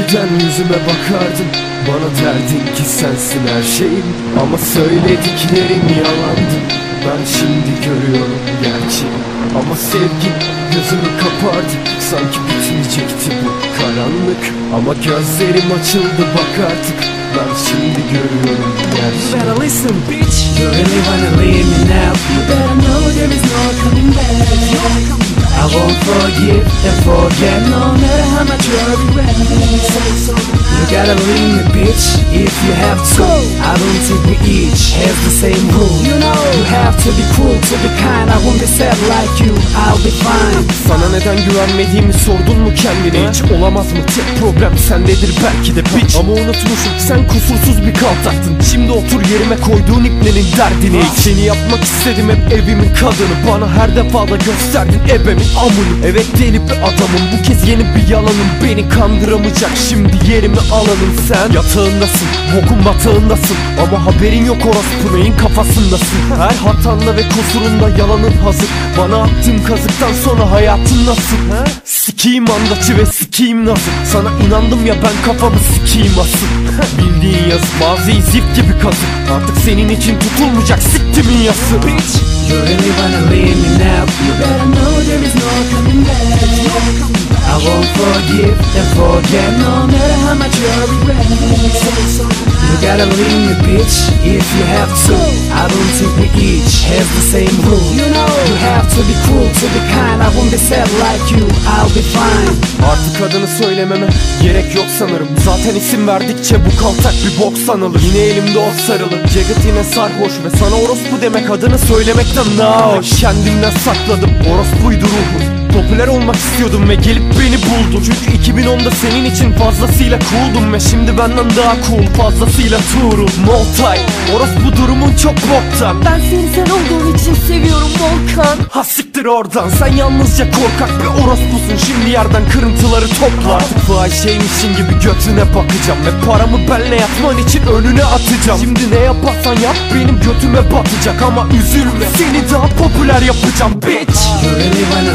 Eskiden yüzüme bakardın Bana derdin ki sensin her şeyim Ama söylediklerin yalandı. Ben şimdi görüyorum gerçeği. Ama sevgin gözümü kapardı. Sanki bitmeyecekti bu karanlık. Ama gözlerim açıldı bak artık. Ben şimdi görüyorum gerçeği. Better listen, bitch. You really wanna leave me now? You better know there is no gotta leave me, bitch, if you have to. I don't think we each have the same rule. You know, you have to be cool to be kind. I won't be sad like you. I'll be fine. Sana neden güvenmediğimi sordun mu kendine? Hiç Olamaz mı? Tek problem sendedir belki de bitch Ama unutmuşum sen kusursuz bir kaltaktın. Şimdi otur yerime koyduğun ipnenin derdini hiç Seni yapmak istedim hep evimin kadını. Bana her defada gösterdin ebemin amını. Evet deli bir adamım. Bu kez yeni bir yalanım. Beni kandıramayacak. Şimdi yerimi alanım sen? Yatağındasın bokun batağındasın. Ama haberin yok orospu neyin kafasındasın? Her hatanda ve kusurunda yalanın hazır. Bana attığın kazıktan sonra hayatın nasıl? Sikiyim andaçı ve sikiyim nasıl Sana inandım ya ben kafamı sikiyim asıl. Bildiğin yazı maziyi zift gibi kazık Artık senin için tutulmayacak siktimin yası. Bitch, you really wanna leave me now? İf you have to. I don't think we each have the same rule. You know, you have to be cool to be kind. I won't be sad like you. I'll be fine. Artık adını söylememe gerek yok sanırım Zaten isim verdikçe bu kaltak bir bok sanılır Yine elimde o sarılı Jacket yine sarhoş ve sana orospu demek adını söylemekten daha hoş Kendimden sakladım orospuydu ruhum Popüler olmak istiyordum ve gelip beni buldun Çünkü 2010'da senin için fazlasıyla cooldum Ve şimdi benden daha cool fazlasıyla tuğrum Moltay orospu durumun çok boktan Ben seni sen olduğun için seviyorum Volkan. Ha siktir oradan. Sen yalnızca korkak bir orospusun. Şimdi yerden kırıntıları topla. Artık fahişeymişsin gibi götüne bakacağım. Ve paramı benle yatman için önüne atacağım. Şimdi ne yaparsan yap benim götüme batacak. Ama üzülme. Seni daha popüler yapacağım bitch. You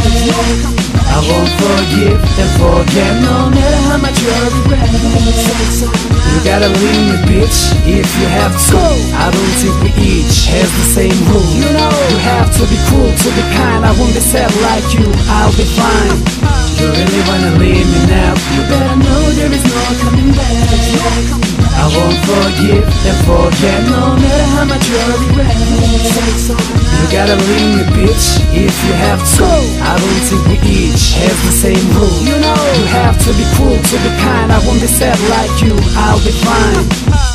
I won't forgive and forget, no matter how much you regret. You gotta leave me, bitch, if you have to. I don't think we each have the same rule. You know, you have to be cool to be kind. I won't be sad like you. I'll be fine. You really wanna leave me now? You better know there is no coming back. Forgive and forget, no matter how much you regret. You gotta leave me, bitch, if you have to. I don't think we each have the same rule. You know, you have to be cool to be kind. I won't be sad like you. I'll be fine.